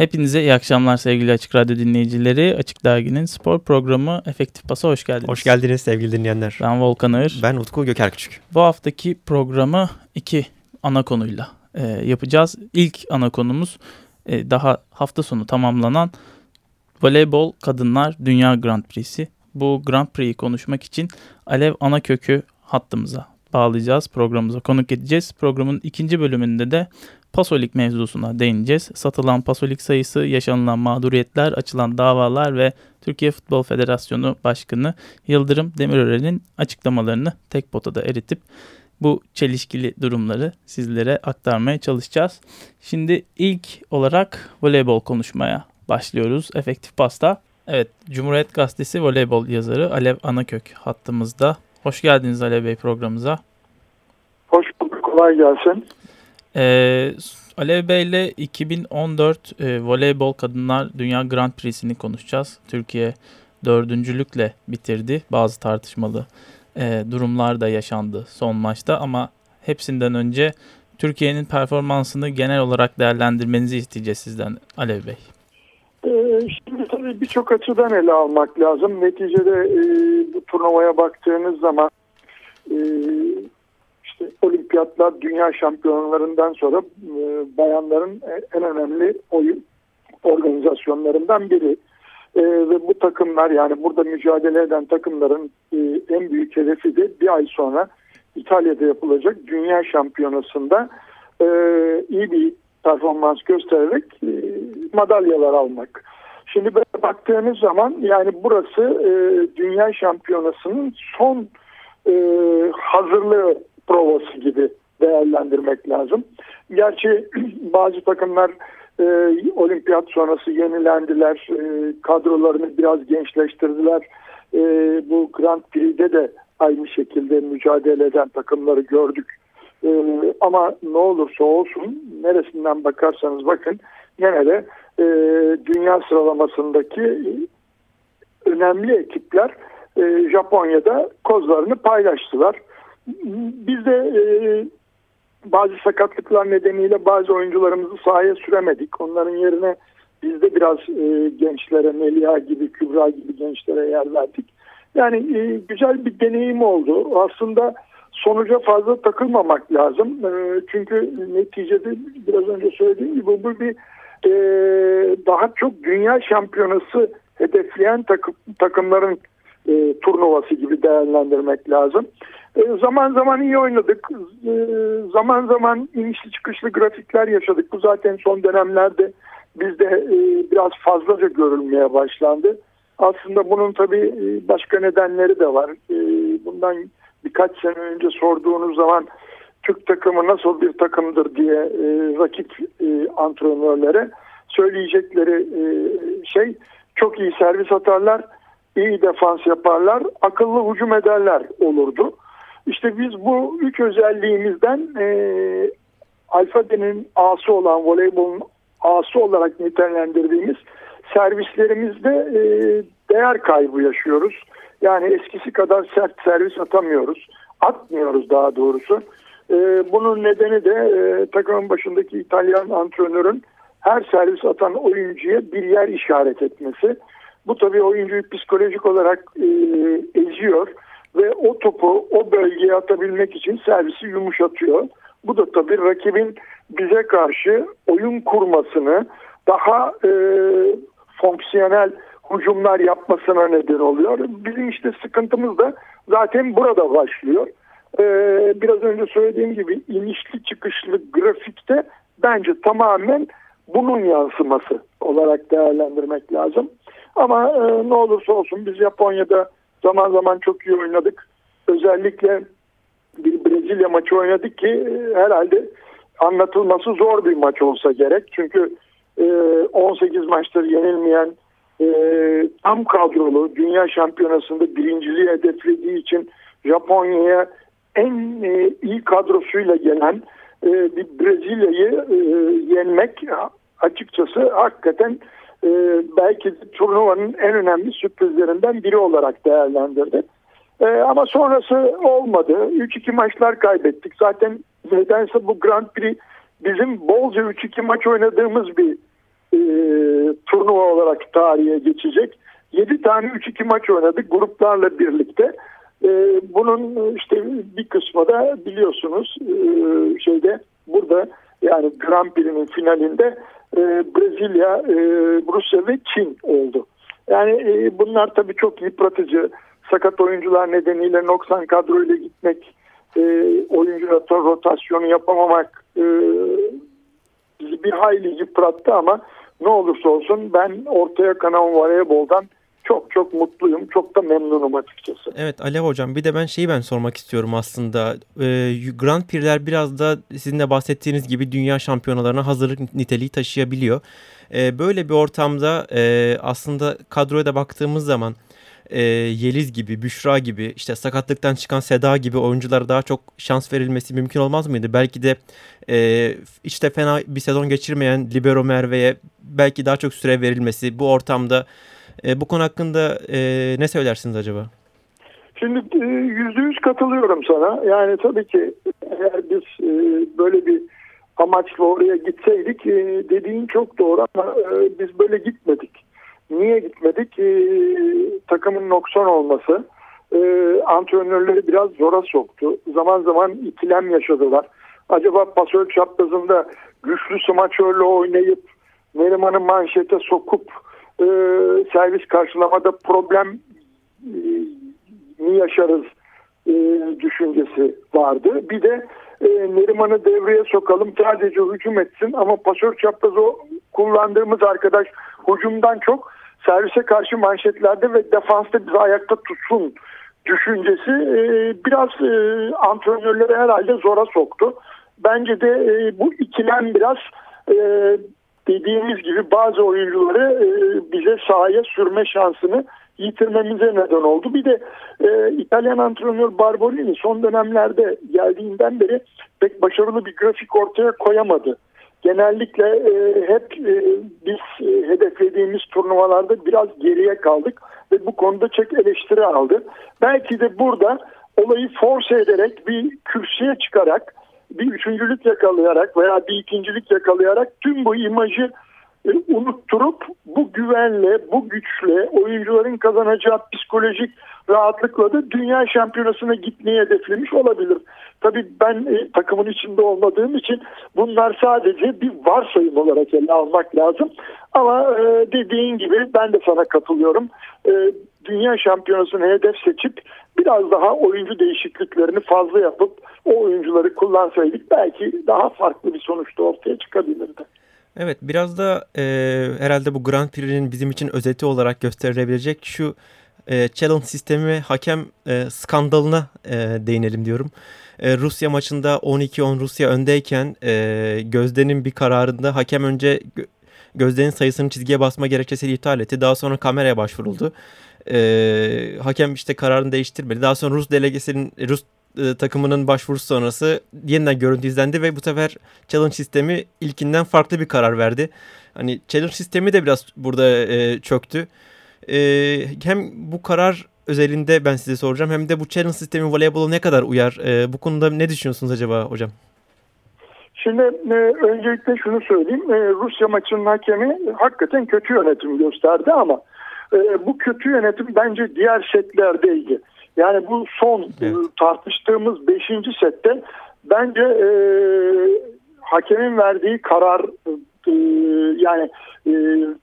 Hepinize iyi akşamlar sevgili Açık Radyo dinleyicileri. Açık Dergi'nin spor programı Efektif Pas'a hoş geldiniz. Hoş geldiniz sevgili dinleyenler. Ben Volkan Ağır. Ben Utku Göker Küçük. Bu haftaki programı iki ana konuyla e, yapacağız. İlk ana konumuz e, daha hafta sonu tamamlanan Voleybol Kadınlar Dünya Grand Prix'si. Bu Grand Prix'yi konuşmak için Alev ana kökü hattımıza bağlayacağız. Programımıza konuk edeceğiz. Programın ikinci bölümünde de Pasolik mevzusuna değineceğiz. Satılan pasolik sayısı, yaşanılan mağduriyetler, açılan davalar ve Türkiye Futbol Federasyonu Başkanı Yıldırım Demirören'in açıklamalarını tek potada eritip bu çelişkili durumları sizlere aktarmaya çalışacağız. Şimdi ilk olarak voleybol konuşmaya başlıyoruz Efektif Pasta. Evet, Cumhuriyet Gazetesi voleybol yazarı Alev Anakök hattımızda. Hoş geldiniz Alev Bey programımıza. Hoş bulduk, kolay gelsin. Ee, Alev Bey ile 2014 e, Voleybol Kadınlar Dünya Grand Prix'sini konuşacağız. Türkiye dördüncülükle bitirdi. Bazı tartışmalı e, durumlar da yaşandı son maçta ama hepsinden önce Türkiye'nin performansını genel olarak değerlendirmenizi isteyeceğiz sizden Alev Bey. Ee, şimdi tabii birçok açıdan ele almak lazım. Neticede e, bu turnuvaya baktığınız zaman e, olimpiyatlar dünya şampiyonlarından sonra e, bayanların en önemli oyun organizasyonlarından biri. E, ve bu takımlar yani burada mücadele eden takımların e, en büyük hedefi de bir ay sonra İtalya'da yapılacak dünya şampiyonasında e, iyi bir performans göstererek e, madalyalar almak. Şimdi böyle baktığınız zaman yani burası e, dünya şampiyonasının son e, hazırlığı provası gibi değerlendirmek lazım. Gerçi bazı takımlar e, olimpiyat sonrası yenilendiler, e, kadrolarını biraz gençleştirdiler. E, bu Grand Prix'de de aynı şekilde mücadele eden takımları gördük. E, ama ne olursa olsun neresinden bakarsanız bakın gene de e, dünya sıralamasındaki önemli ekipler e, Japonya'da kozlarını paylaştılar. Biz de e, bazı sakatlıklar nedeniyle bazı oyuncularımızı sahaya süremedik. Onların yerine biz de biraz e, gençlere, Melia gibi, Kübra gibi gençlere yer verdik. Yani e, güzel bir deneyim oldu. Aslında sonuca fazla takılmamak lazım. E, çünkü neticede biraz önce söylediğim gibi bu bir e, daha çok dünya şampiyonası hedefleyen takım, takımların e, turnuvası gibi değerlendirmek lazım. E, zaman zaman iyi oynadık. E, zaman zaman inişli çıkışlı grafikler yaşadık. Bu zaten son dönemlerde bizde e, biraz fazlaca görülmeye başlandı. Aslında bunun tabii başka nedenleri de var. Bundan birkaç sene önce sorduğunuz zaman Türk takımı nasıl bir takımdır diye rakip antrenörlere söyleyecekleri şey çok iyi servis atarlar, iyi defans yaparlar, akıllı hücum ederler olurdu. İşte biz bu üç özelliğimizden e, alfabenin A'sı olan voleybolun A'sı olarak nitelendirdiğimiz servislerimizde e, değer kaybı yaşıyoruz. Yani eskisi kadar sert servis atamıyoruz. Atmıyoruz daha doğrusu. E, bunun nedeni de e, takımın başındaki İtalyan antrenörün her servis atan oyuncuya bir yer işaret etmesi. Bu tabii oyuncuyu psikolojik olarak e, eziyor ve o topu o bölgeye atabilmek için servisi yumuşatıyor. Bu da tabii rakibin bize karşı oyun kurmasını daha e, fonksiyonel hücumlar yapmasına neden oluyor. Bizim işte sıkıntımız da zaten burada başlıyor. Ee, biraz önce söylediğim gibi inişli çıkışlı grafikte bence tamamen bunun yansıması olarak değerlendirmek lazım. Ama e, ne olursa olsun biz Japonya'da zaman zaman çok iyi oynadık. Özellikle bir Brezilya maçı oynadık ki e, herhalde anlatılması zor bir maç olsa gerek. Çünkü 18 maçtır yenilmeyen tam kadrolu dünya şampiyonasında birinciliği hedeflediği için Japonya'ya en iyi kadrosuyla gelen bir Brezilya'yı yenmek açıkçası hakikaten belki de turnuvanın en önemli sürprizlerinden biri olarak değerlendirdi. ama sonrası olmadı. 3-2 maçlar kaybettik. Zaten nedense bu Grand Prix bizim bolca 3-2 maç oynadığımız bir e, turnuva olarak tarihe geçecek. 7 tane 3-2 maç oynadık gruplarla birlikte. E, bunun işte bir kısmı da biliyorsunuz e, şeyde burada yani Grand Prix'nin finalinde e, Brezilya, e, Rusya ve Çin oldu. Yani e, bunlar tabii çok yıpratıcı. Sakat oyuncular nedeniyle noksan kadroyla gitmek, e, oyuncu rotasyonu yapamamak e, bir hayli yıprattı ama ne olursa olsun ben ortaya kanan voleyboldan çok çok mutluyum. Çok da memnunum açıkçası. Evet Alev Hocam bir de ben şeyi ben sormak istiyorum aslında. Ee, Grand Prix'ler biraz da sizin de bahsettiğiniz gibi dünya şampiyonalarına hazırlık niteliği taşıyabiliyor. Ee, böyle bir ortamda e, aslında kadroya da baktığımız zaman e, Yeliz gibi, Büşra gibi, işte sakatlıktan çıkan Seda gibi oyunculara daha çok şans verilmesi mümkün olmaz mıydı? Belki de e, işte fena bir sezon geçirmeyen Libero Merve'ye belki daha çok süre verilmesi bu ortamda e, bu konu hakkında e, ne söylersiniz acaba? Şimdi e, yüzde yüz katılıyorum sana. Yani tabii ki eğer biz e, böyle bir amaçla oraya gitseydik e, dediğin çok doğru ama biz böyle gitmedik. Niye gitmedik? Takımın noksan olması antrenörleri biraz zora soktu. Zaman zaman ikilem yaşadılar. Acaba pasör çaprazında güçlü smaçörle oynayıp Neriman'ı manşete sokup e, servis karşılamada problem e, mi yaşarız e, düşüncesi vardı. Bir de e, Neriman'ı devreye sokalım sadece hücum etsin ama pasör çaprazı kullandığımız arkadaş hücumdan çok servise karşı manşetlerde ve defansta bizi ayakta tutsun düşüncesi e, biraz e, antrenörleri herhalde zora soktu. Bence de e, bu ikilem biraz e, dediğimiz gibi bazı oyuncuları e, bize sahaya sürme şansını yitirmemize neden oldu. Bir de e, İtalyan antrenör Barbolini son dönemlerde geldiğinden beri pek başarılı bir grafik ortaya koyamadı. Genellikle e, hep e, biz e, hedeflediğimiz turnuvalarda biraz geriye kaldık ve bu konuda çok eleştiri aldı. Belki de burada olayı force ederek bir kürsüye çıkarak bir üçüncülük yakalayarak veya bir ikincilik yakalayarak tüm bu imajı e, unutturup bu güvenle, bu güçle oyuncuların kazanacağı psikolojik rahatlıkla da dünya şampiyonasına gitmeyi hedeflemiş olabilir. Tabii ben e, takımın içinde olmadığım için bunlar sadece bir varsayım olarak ele almak lazım. Ama e, dediğin gibi ben de sana katılıyorum. E, dünya şampiyonasını hedef seçip biraz daha oyuncu değişikliklerini fazla yapıp o oyuncuları kullansaydık belki daha farklı bir sonuçta ortaya çıkabilirdi. Evet biraz da e, herhalde bu Grand Prix'nin bizim için özeti olarak gösterilebilecek şu e, challenge sistemi ve hakem e, skandalına e, değinelim diyorum. E, Rusya maçında 12-10 Rusya öndeyken e, Gözde'nin bir kararında hakem önce Gözde'nin sayısını çizgiye basma gerekçesiyle iptal etti. Daha sonra kameraya başvuruldu. E, hakem işte kararını değiştirmedi. Daha sonra Rus delegesinin Rus e, takımının başvurusu sonrası yeniden görüntü izlendi ve bu sefer challenge sistemi ilkinden farklı bir karar verdi. Hani challenge sistemi de biraz burada e, çöktü. E, hem bu karar özelinde ben size soracağım hem de bu challenge sistemi voleybola ne kadar uyar? E, bu konuda ne düşünüyorsunuz acaba hocam? Şimdi e, öncelikle şunu söyleyeyim. E, Rusya maçının hakemi hakikaten kötü yönetim gösterdi ama e, bu kötü yönetim bence diğer setlerdeydi. Yani bu son evet. tartıştığımız 5. sette bence e, hakemin verdiği karar e, yani e,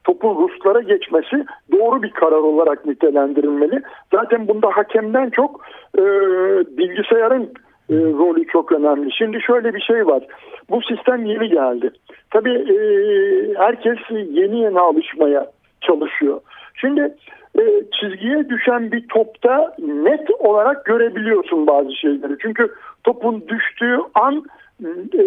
topun Ruslara geçmesi doğru bir karar olarak nitelendirilmeli. Zaten bunda hakemden çok e, bilgisayarın e, rolü çok önemli. Şimdi şöyle bir şey var. Bu sistem yeni geldi. Tabii e, herkes yeni yeni alışmaya çalışıyor. Şimdi e, çizgiye düşen bir topta net olarak görebiliyorsun bazı şeyleri. Çünkü topun düştüğü an e,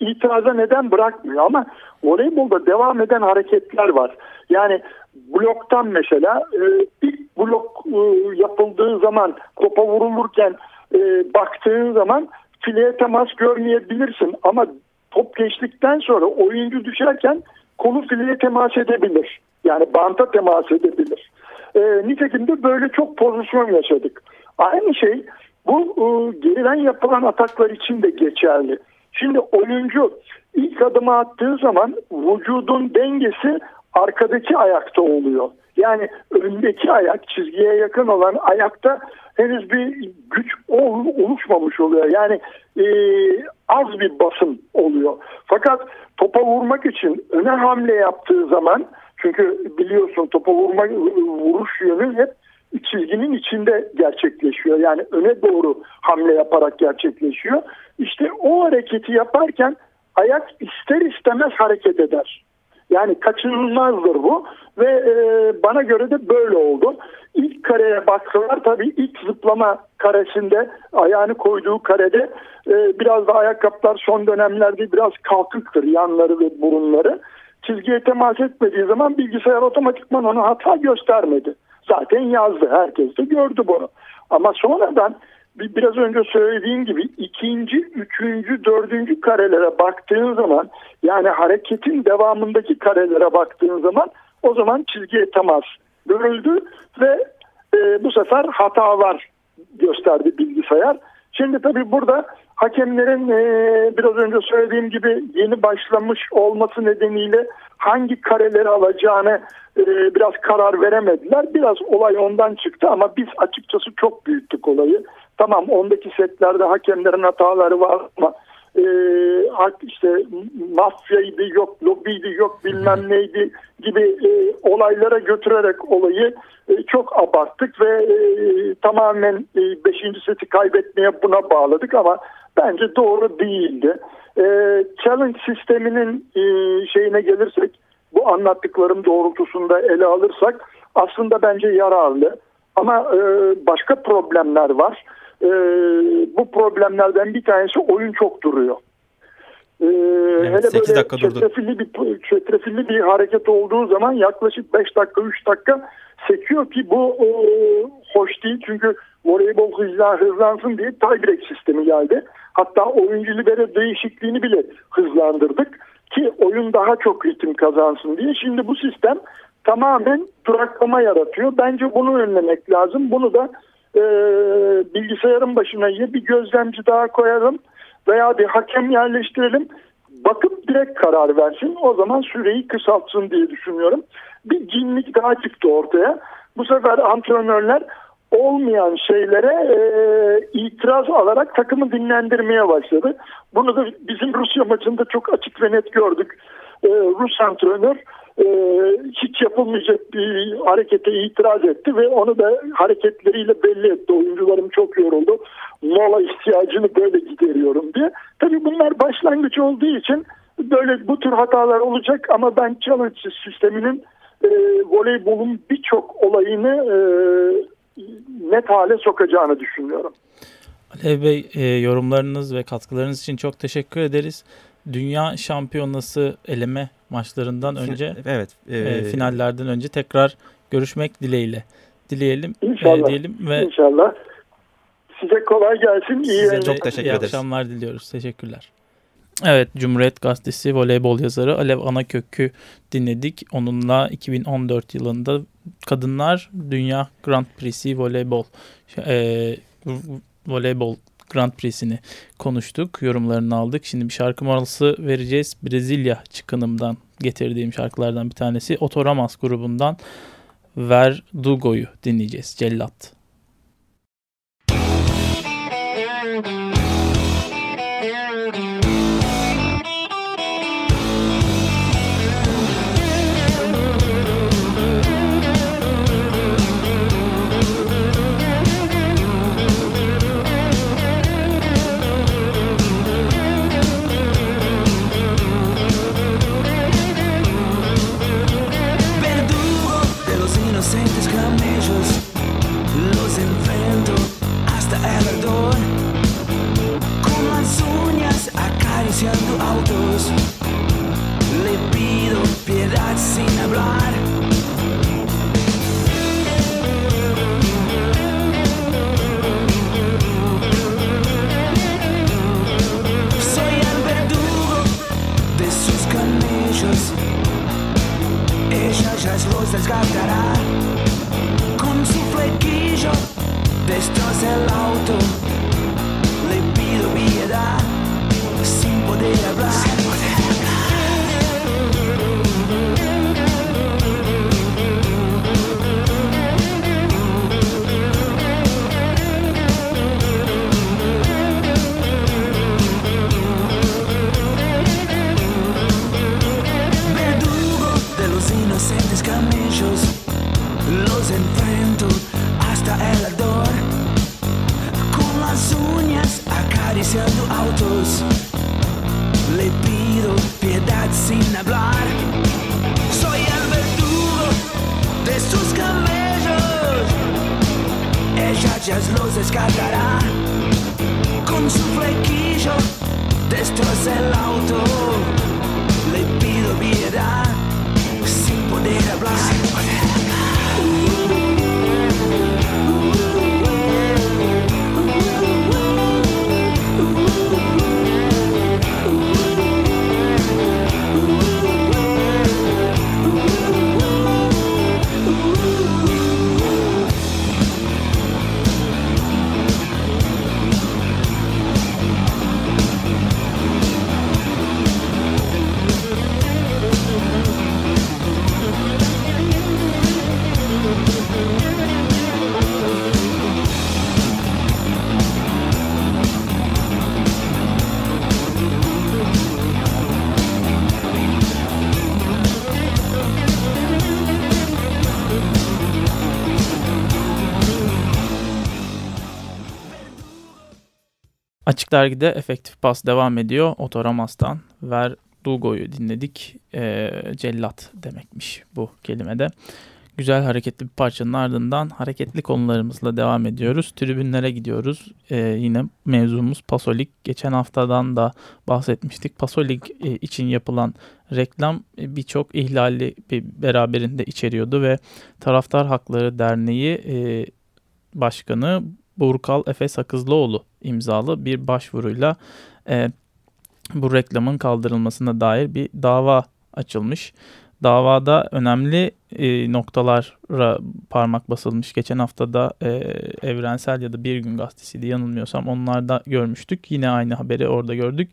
itiraza neden bırakmıyor ama voleybolda devam eden hareketler var. Yani bloktan mesela e, ilk blok e, yapıldığı zaman topa vurulurken e, baktığın zaman fileye temas görmeyebilirsin ama top geçtikten sonra oyuncu düşerken kolu fileye temas edebilir. Yani banta temas edebilir. E, nitekim de böyle çok pozisyon yaşadık. Aynı şey bu e, geriden yapılan ataklar için de geçerli. Şimdi oyuncu ilk adımı attığı zaman vücudun dengesi arkadaki ayakta oluyor. Yani öndeki ayak çizgiye yakın olan ayakta henüz bir güç oluşmamış oluyor. Yani e, az bir basın oluyor. Fakat topa vurmak için öne hamle yaptığı zaman çünkü biliyorsun topa vurma vuruş yönü hep çizginin içinde gerçekleşiyor. Yani öne doğru hamle yaparak gerçekleşiyor. İşte o hareketi yaparken ayak ister istemez hareket eder. Yani kaçınılmazdır bu ve e, bana göre de böyle oldu. İlk kareye baksalar tabii ilk zıplama karesinde ayağını koyduğu karede e, biraz da ayakkabılar son dönemlerde biraz kalkıktır yanları ve burunları. Çizgiye temas etmediği zaman bilgisayar otomatikman ona hata göstermedi. Zaten yazdı herkes de gördü bunu. Ama sonradan biraz önce söylediğim gibi ikinci, üçüncü, dördüncü karelere baktığın zaman yani hareketin devamındaki karelere baktığın zaman o zaman çizgiye temas görüldü ve e, bu sefer hatalar gösterdi bilgisayar. Şimdi tabii burada hakemlerin e, biraz önce söylediğim gibi yeni başlamış olması nedeniyle hangi kareleri alacağını e, biraz karar veremediler. Biraz olay ondan çıktı ama biz açıkçası çok büyüttük olayı. Tamam ondaki setlerde hakemlerin hataları var ama e, işte mafyaydı yok lobiydi yok bilmem neydi gibi e, olaylara götürerek olayı e, çok abarttık ve e, tamamen e, beşinci seti kaybetmeye buna bağladık ama bence doğru değildi. E, challenge sisteminin e, şeyine gelirsek bu anlattıklarım doğrultusunda ele alırsak aslında bence yararlı. Ama e, başka problemler var. E, bu problemlerden bir tanesi oyun çok duruyor. Ee, evet, hele 8 dakika çetrefilli bir, çetrefilli bir hareket olduğu zaman yaklaşık 5 dakika 3 dakika sekiyor ki bu e, hoş değil. Çünkü voleybol hızla, hızlansın diye tiebreak sistemi geldi. Hatta oyuncu libero değişikliğini bile hızlandırdık ki oyun daha çok ritim kazansın diye. Şimdi bu sistem tamamen duraklama yaratıyor. Bence bunu önlemek lazım. Bunu da e, bilgisayarın başına ya bir gözlemci daha koyalım veya bir hakem yerleştirelim. Bakıp direkt karar versin. O zaman süreyi kısaltsın diye düşünüyorum. Bir cinlik daha çıktı ortaya. Bu sefer antrenörler olmayan şeylere e, itiraz alarak takımı dinlendirmeye başladı. Bunu da bizim Rusya maçında çok açık ve net gördük. E, Rus antrenör e, hiç yapılmayacak bir harekete itiraz etti ve onu da hareketleriyle belli etti. Oyuncularım çok yoruldu. Mola ihtiyacını böyle gideriyorum diye. Tabii bunlar başlangıç olduğu için böyle bu tür hatalar olacak ama ben challenge sisteminin e, voleybolun birçok olayını e, net hale sokacağını düşünüyorum. Alev Bey e, yorumlarınız ve katkılarınız için çok teşekkür ederiz. Dünya şampiyonası eleme maçlarından önce evet e, e, finallerden önce tekrar görüşmek dileğiyle dileyelim e, İnşallah. E, diyelim ve İnşallah. Size kolay gelsin. İyi Size çok teşekkür iyi ederiz. akşamlar diliyoruz. Teşekkürler. Evet, Cumhuriyet Gazetesi voleybol yazarı Alev Anakök'ü dinledik. Onunla 2014 yılında Kadınlar Dünya Grand Prix'si voleybol e, voleybol Grand Prix'sini konuştuk. Yorumlarını aldık. Şimdi bir şarkı molası vereceğiz. Brezilya çıkınımdan getirdiğim şarkılardan bir tanesi. Otoramas grubundan Verdugo'yu dinleyeceğiz. Cellat. camellos. Ella ya los desgarrará con su flequillo. Destroza el auto, le pido piedad sin poder hablar. Los enfrento hasta el ardor. Con las uñas acariciando autos, le pido piedad sin hablar. Soy el verdugo de sus camellos, ella ya los descargará. Con su flequillo destroza el auto. Le pido piedad they have lost. Açık Dergi'de efektif pas devam ediyor. Otoramas'tan Verdugo'yu dinledik. Ee, cellat demekmiş bu kelimede. Güzel hareketli bir parçanın ardından hareketli konularımızla devam ediyoruz. Tribünlere gidiyoruz. Ee, yine mevzumuz Pasolik. Geçen haftadan da bahsetmiştik. Pasolik e, için yapılan reklam e, birçok ihlali bir beraberinde içeriyordu ve Taraftar Hakları Derneği e, Başkanı Burkal Efe Sakızlıoğlu imzalı bir başvuruyla e, bu reklamın kaldırılmasına dair bir dava açılmış. Davada önemli e, noktalara parmak basılmış. Geçen haftada e, Evrensel ya da Bir Gün Gazetesi'ydi yanılmıyorsam onlarda görmüştük. Yine aynı haberi orada gördük.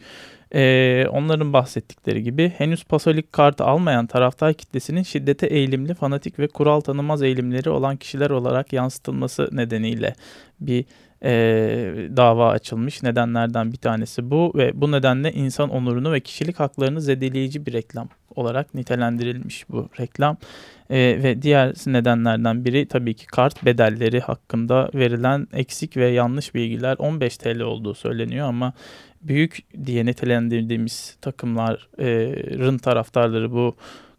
E, onların bahsettikleri gibi henüz pasolik kartı almayan taraftar kitlesinin şiddete eğilimli, fanatik ve kural tanımaz eğilimleri olan kişiler olarak yansıtılması nedeniyle bir e, dava açılmış. Nedenlerden bir tanesi bu ve bu nedenle insan onurunu ve kişilik haklarını zedeleyici bir reklam olarak nitelendirilmiş bu reklam. E, ve diğer nedenlerden biri tabii ki kart bedelleri hakkında verilen eksik ve yanlış bilgiler 15 TL olduğu söyleniyor ama büyük diye nitelendirdiğimiz takımların taraftarları bu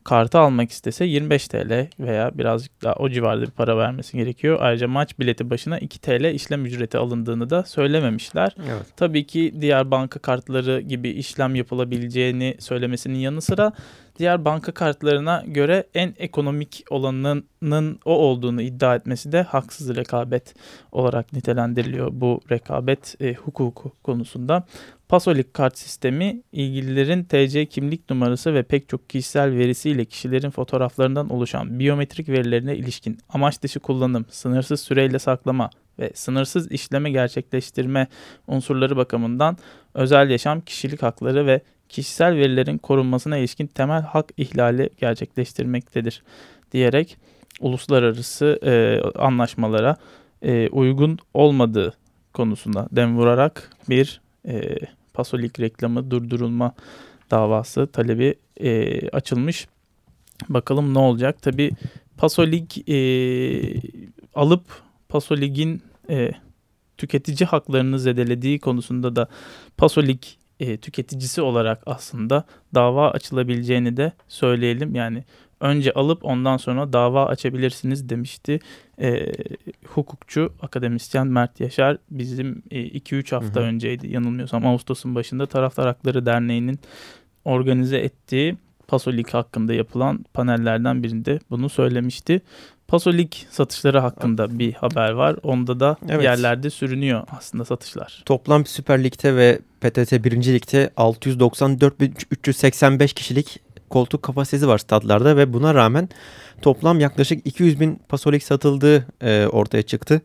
kartı almak istese 25 TL veya birazcık daha o civarda bir para vermesi gerekiyor. Ayrıca maç bileti başına 2 TL işlem ücreti alındığını da söylememişler. Evet. Tabii ki diğer banka kartları gibi işlem yapılabileceğini söylemesinin yanı sıra diğer banka kartlarına göre en ekonomik olanının o olduğunu iddia etmesi de haksız rekabet olarak nitelendiriliyor bu rekabet e, hukuku konusunda. Pasolik kart sistemi ilgililerin TC kimlik numarası ve pek çok kişisel verisiyle kişilerin fotoğraflarından oluşan biyometrik verilerine ilişkin amaç dışı kullanım, sınırsız süreyle saklama ve sınırsız işleme gerçekleştirme unsurları bakımından özel yaşam, kişilik hakları ve kişisel verilerin korunmasına ilişkin temel hak ihlali gerçekleştirmektedir diyerek uluslararası e, anlaşmalara e, uygun olmadığı konusunda dem vurarak bir e, Pasolik reklamı durdurulma davası talebi e, açılmış. Bakalım ne olacak? Tabi Pasolik e, alıp Pasolik'in e, tüketici haklarını zedelediği konusunda da Pasolik e, tüketicisi olarak aslında dava açılabileceğini de söyleyelim. Yani önce alıp ondan sonra dava açabilirsiniz demişti e, hukukçu akademisyen Mert Yaşar bizim 2-3 e, hafta hı hı. önceydi yanılmıyorsam Ağustos'un başında Taraftar Hakları Derneği'nin organize ettiği Pasolik hakkında yapılan panellerden birinde bunu söylemişti. Pasolik satışları hakkında bir haber var. Onda da evet. yerlerde sürünüyor aslında satışlar. Toplam Süper Lig'de ve PTT 1. Lig'de 694.385 kişilik koltuk kapasitesi var stadlarda ve buna rağmen toplam yaklaşık 200 bin Pasolik satıldığı e, ortaya çıktı.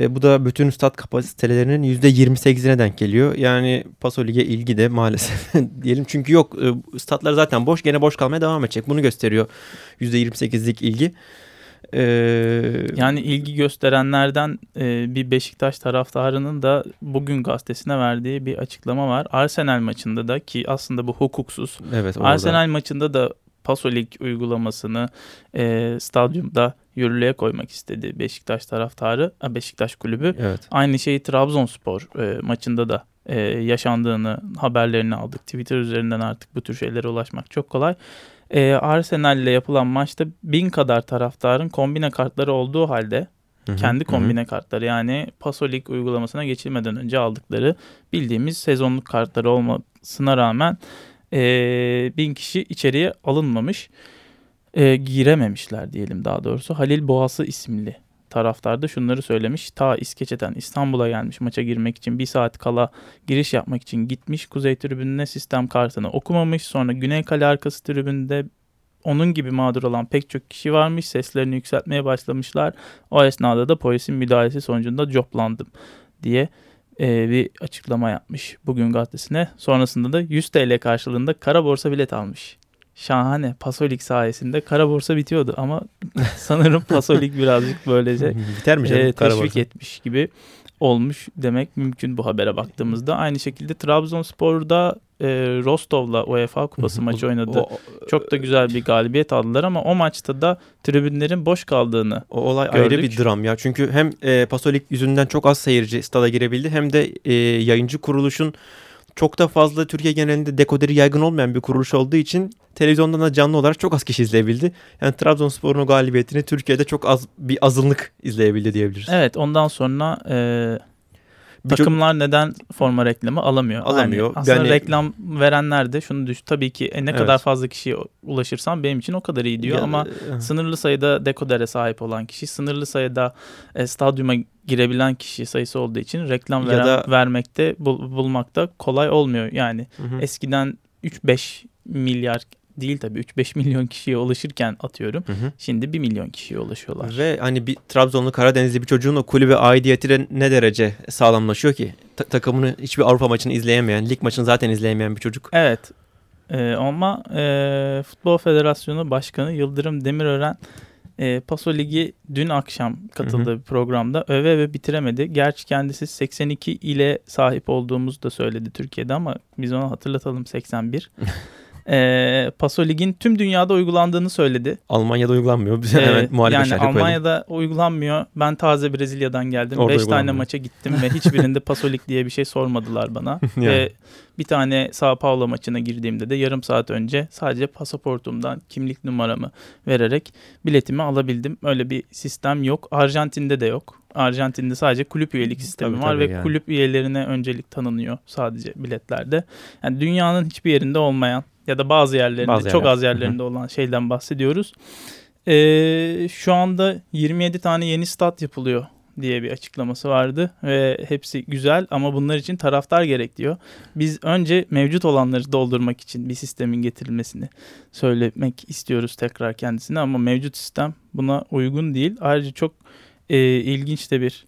E, bu da bütün stat kapasitelerinin %28'ine denk geliyor. Yani Pasolik'e ilgi de maalesef diyelim. Çünkü yok e, statlar zaten boş gene boş kalmaya devam edecek. Bunu gösteriyor %28'lik ilgi. Ee, yani ilgi gösterenlerden e, bir Beşiktaş taraftarının da bugün gazetesine verdiği bir açıklama var. Arsenal maçında da ki aslında bu hukuksuz. Evet, orada. Arsenal maçında da Pasolik uygulamasını e, stadyumda yürürlüğe koymak istedi Beşiktaş taraftarı, Beşiktaş kulübü. Evet. Aynı şeyi Trabzonspor e, maçında da e, yaşandığını haberlerini aldık. Twitter üzerinden artık bu tür şeylere ulaşmak çok kolay. E, Arsenal ile yapılan maçta bin kadar taraftarın kombine kartları olduğu halde Hı-hı, kendi kombine hı. kartları yani Pasolik uygulamasına geçilmeden önce aldıkları bildiğimiz sezonluk kartları olmasına rağmen e, bin kişi içeriye alınmamış e, girememişler diyelim daha doğrusu. Halil Boğası isimli taraftar da şunları söylemiş. Ta İskeçe'den İstanbul'a gelmiş maça girmek için bir saat kala giriş yapmak için gitmiş. Kuzey tribününe sistem kartını okumamış. Sonra Güney Kale arkası tribünde onun gibi mağdur olan pek çok kişi varmış. Seslerini yükseltmeye başlamışlar. O esnada da polisin müdahalesi sonucunda coplandım diye e, bir açıklama yapmış bugün gazetesine. Sonrasında da 100 TL karşılığında kara borsa bilet almış şahane Pasolik sayesinde kara borsa bitiyordu ama sanırım Pasolik birazcık böylece Biter mi canım, e, teşvik etmiş gibi olmuş demek mümkün bu habere baktığımızda. Aynı şekilde Trabzonspor'da e, Rostov'la UEFA Kupası maçı oynadı. O, Çok da güzel bir galibiyet aldılar ama o maçta da tribünlerin boş kaldığını O olay gördük. ayrı bir dram ya. Çünkü hem e, Pasolik yüzünden çok az seyirci stada girebildi hem de e, yayıncı kuruluşun çok da fazla Türkiye genelinde dekoderi yaygın olmayan bir kuruluş olduğu için televizyondan da canlı olarak çok az kişi izleyebildi. Yani Trabzonspor'un galibiyetini Türkiye'de çok az bir azınlık izleyebildi diyebiliriz. Evet ondan sonra e, takımlar neden forma reklamı alamıyor? Alamıyor. Yani aslında yani, reklam verenler de şunu düş tabii ki e, ne evet. kadar fazla kişiye ulaşırsam benim için o kadar iyi diyor ya, ama e, sınırlı sayıda dekodere sahip olan kişi, sınırlı sayıda e, stadyuma girebilen kişi sayısı olduğu için reklam veren, da, vermekte bul, bulmakta kolay olmuyor. Yani hı hı. eskiden 3-5 milyar değil tabii 3-5 milyon kişiye ulaşırken atıyorum. Hı hı. Şimdi 1 milyon kişiye ulaşıyorlar. Ve hani bir Trabzonlu Karadenizli bir çocuğun o kulübe aidiyeti de ne derece sağlamlaşıyor ki? Ta- takımını hiçbir Avrupa maçını izleyemeyen, lig maçını zaten izleyemeyen bir çocuk. Evet. Ee, ama e, Futbol Federasyonu Başkanı Yıldırım Demirören e, Paso Ligi dün akşam katıldığı hı hı. bir programda öve ve bitiremedi. Gerçi kendisi 82 ile sahip olduğumuzu da söyledi Türkiye'de ama biz ona hatırlatalım 81. e, Paso Lig'in tüm dünyada uygulandığını söyledi. Almanya'da uygulanmıyor. Bize evet, hemen muhalif Yani Almanya'da koyalım. uygulanmıyor. Ben taze Brezilya'dan geldim. 5 tane maça gittim ve hiçbirinde Paso Lig diye bir şey sormadılar bana. yani. Ve bir tane Sao Paulo maçına girdiğimde de yarım saat önce sadece pasaportumdan kimlik numaramı vererek biletimi alabildim. Öyle bir sistem yok. Arjantin'de de yok. Arjantin'de sadece kulüp üyelik sistemi tabii, var tabii ve yani. kulüp üyelerine öncelik tanınıyor sadece biletlerde. Yani dünyanın hiçbir yerinde olmayan ya da bazı yerlerinde bazı çok az yerlerinde olan şeyden bahsediyoruz. Ee, şu anda 27 tane yeni stat yapılıyor diye bir açıklaması vardı ve hepsi güzel ama bunlar için taraftar gerek diyor. Biz önce mevcut olanları doldurmak için bir sistemin getirilmesini söylemek istiyoruz tekrar kendisine ama mevcut sistem buna uygun değil. Ayrıca çok e, ilginç de bir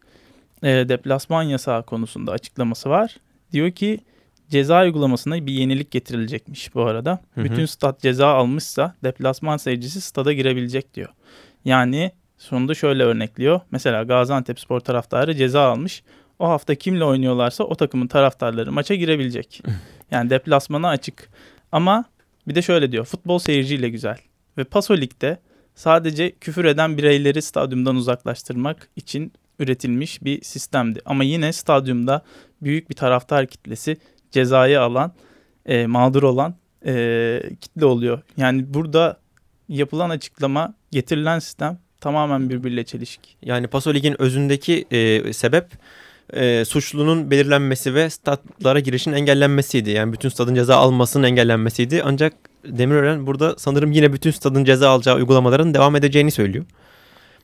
e, deplasman yasağı konusunda açıklaması var. Diyor ki ceza uygulamasına bir yenilik getirilecekmiş bu arada. Hı hı. Bütün stat ceza almışsa deplasman seyircisi stada girebilecek diyor. Yani sonunda şöyle örnekliyor. Mesela Gaziantep spor taraftarı ceza almış. O hafta kimle oynuyorlarsa o takımın taraftarları maça girebilecek. Yani deplasmana açık. Ama bir de şöyle diyor. Futbol seyirciyle güzel. Ve Paso Lig'de sadece küfür eden bireyleri stadyumdan uzaklaştırmak için üretilmiş bir sistemdi. Ama yine stadyumda büyük bir taraftar kitlesi cezayı alan, e, mağdur olan e, kitle oluyor. Yani burada yapılan açıklama, getirilen sistem tamamen birbiriyle çelişik. Yani Paso Lig'in özündeki e, sebep e, suçlunun belirlenmesi ve statlara girişin engellenmesiydi. Yani bütün stadın ceza almasının engellenmesiydi. Ancak Demirören burada sanırım yine bütün stadın ceza alacağı uygulamaların devam edeceğini söylüyor.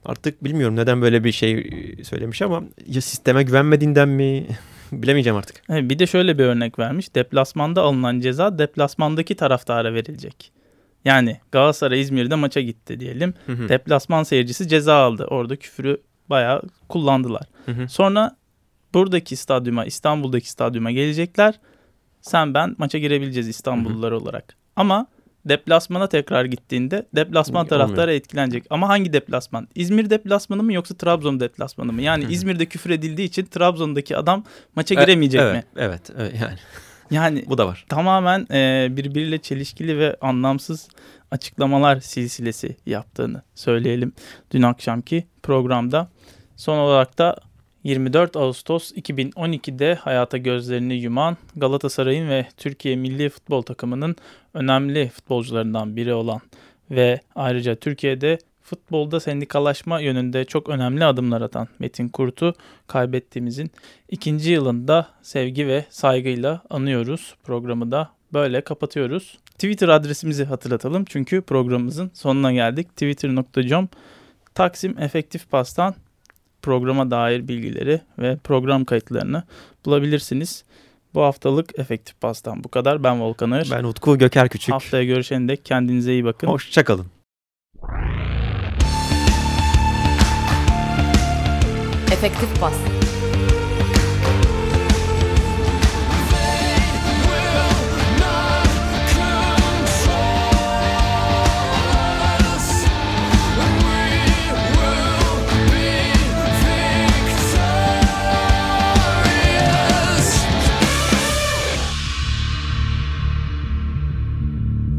Artık bilmiyorum neden böyle bir şey söylemiş ama ya sisteme güvenmediğinden mi bilemeyeceğim artık. bir de şöyle bir örnek vermiş. Deplasmanda alınan ceza deplasmandaki taraftara verilecek. Yani Galatasaray İzmir'de maça gitti diyelim. Hı hı. Deplasman seyircisi ceza aldı. Orada küfürü bayağı kullandılar. Hı hı. Sonra buradaki stadyuma, İstanbul'daki stadyuma gelecekler. Sen ben maça girebileceğiz İstanbullular olarak. Ama deplasmana tekrar gittiğinde deplasman Olmuyor. taraftarı etkilenecek. Ama hangi deplasman? İzmir deplasmanı mı yoksa Trabzon deplasmanı mı? Yani. İzmir'de küfür edildiği için Trabzon'daki adam maça E- giremeyecek evet, mi? Evet, evet yani Yani bu da var. tamamen e, birbiriyle çelişkili ve anlamsız açıklamalar silsilesi yaptığını söyleyelim dün akşamki programda. Son olarak da 24 Ağustos 2012'de hayata gözlerini yuman Galatasaray'ın ve Türkiye milli futbol takımının önemli futbolcularından biri olan ve ayrıca Türkiye'de futbolda sendikalaşma yönünde çok önemli adımlar atan Metin Kurt'u kaybettiğimizin ikinci yılında sevgi ve saygıyla anıyoruz. Programı da böyle kapatıyoruz. Twitter adresimizi hatırlatalım çünkü programımızın sonuna geldik. Twitter.com Taksim Efektif Pas'tan programa dair bilgileri ve program kayıtlarını bulabilirsiniz. Bu haftalık Efektif Pas'tan bu kadar. Ben Volkan Ağır. Ben Utku Göker Küçük. Haftaya görüşene dek kendinize iyi bakın. Hoşçakalın. Efektif bas.